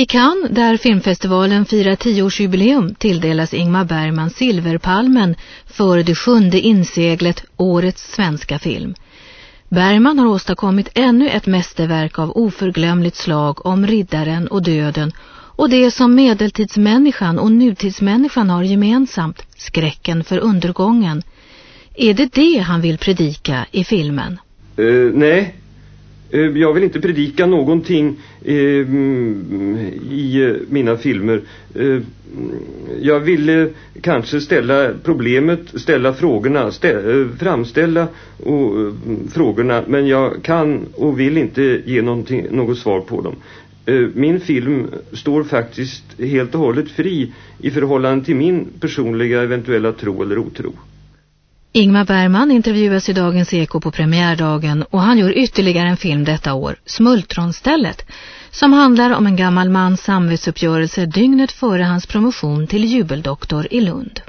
I Cannes, där filmfestivalen firar tioårsjubileum, tilldelas Ingmar Bergman Silverpalmen för det sjunde inseglet Årets svenska film. Bergman har åstadkommit ännu ett mästerverk av oförglömligt slag om riddaren och döden och det som medeltidsmänniskan och nutidsmänniskan har gemensamt, skräcken för undergången. Är det det han vill predika i filmen? Uh, nej, Eh, jag vill inte predika någonting eh, i eh, mina filmer. Jag vill kanske ställa problemet, ställa frågorna, stä framställa frågorna men jag kan och vill inte ge något svar på dem. Min film står faktiskt helt och hållet fri i förhållande till min personliga eventuella tro eller otro. Ingmar Bergman intervjuas i Dagens Eko på premiärdagen och han gör ytterligare en film detta år, Smultronstället, som handlar om en gammal mans samvetsuppgörelse dygnet före hans promotion till jubeldoktor i Lund.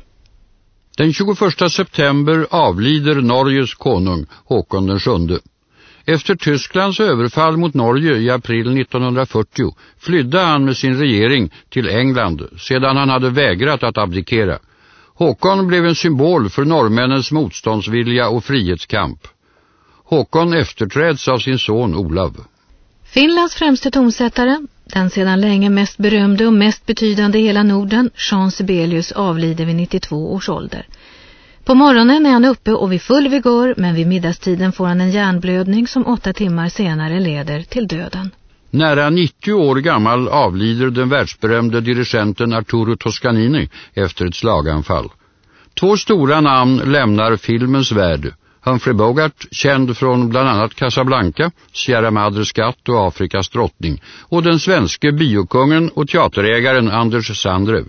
Den 21 september avlider Norges konung Håkon den sjunde. Efter Tysklands överfall mot Norge i april 1940 flydde han med sin regering till England sedan han hade vägrat att abdikera. Håkon blev en symbol för norrmännens motståndsvilja och frihetskamp. Håkon efterträds av sin son Olav. Finlands främste tonsättare, den sedan länge mest berömde och mest betydande i hela Norden, Jean Sibelius avlider vid 92 års ålder. På morgonen är han uppe och vid full vigör men vid middagstiden får han en hjärnblödning som åtta timmar senare leder till döden. Nära 90 år gammal avlider den världsberömde dirigenten Arturo Toscanini efter ett slaganfall. Två stora namn lämnar filmens värld. Humphrey Bogart, känd från bland annat Casablanca, Sierra Madre Skatt och Afrikas drottning, och den svenske biokungen och teaterägaren Anders Sandrev.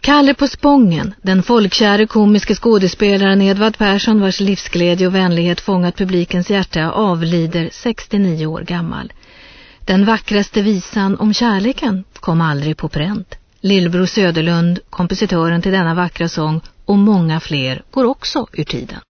Kalle på Spången, den folkkäre komiske skådespelaren Edvard Persson vars livsglädje och vänlighet fångat publikens hjärta avlider 69 år gammal. Den vackraste visan om kärleken kom aldrig på pränt. Lillbror Söderlund, kompositören till denna vackra sång och många fler går också ur tiden.